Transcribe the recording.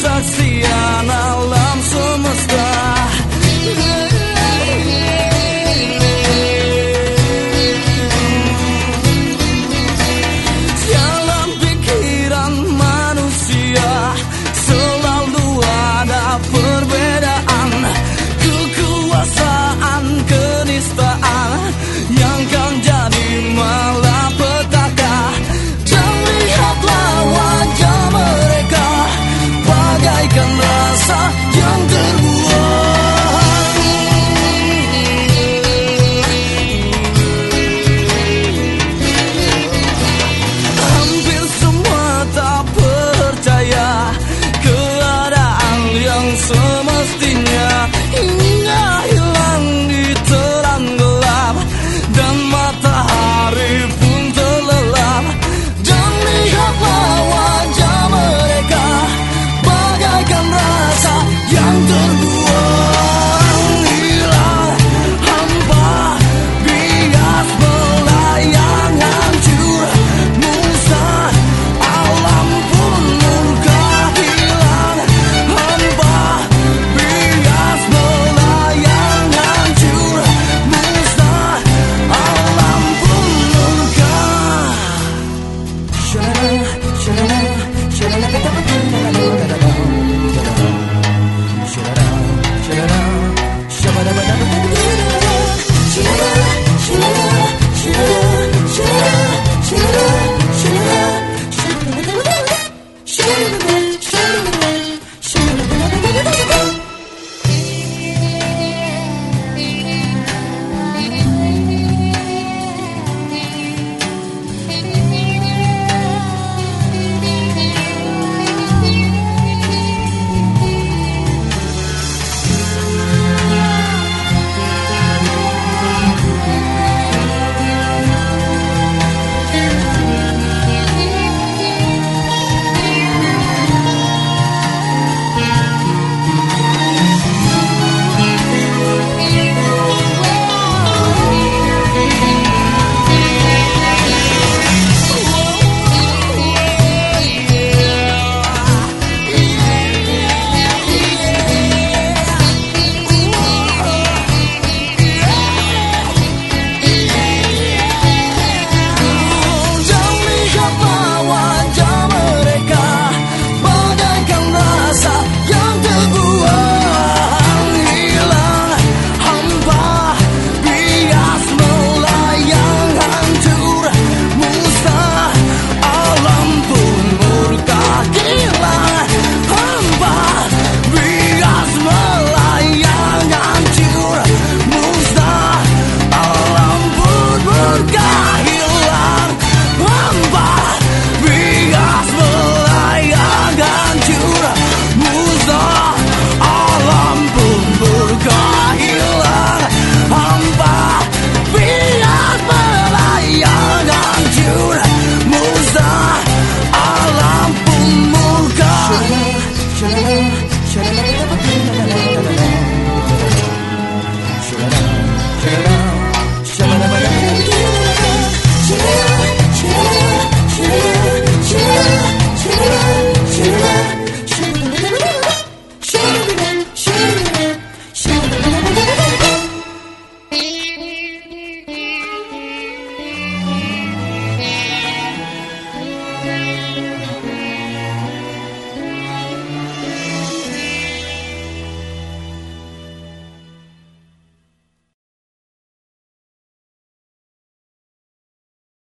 sacia.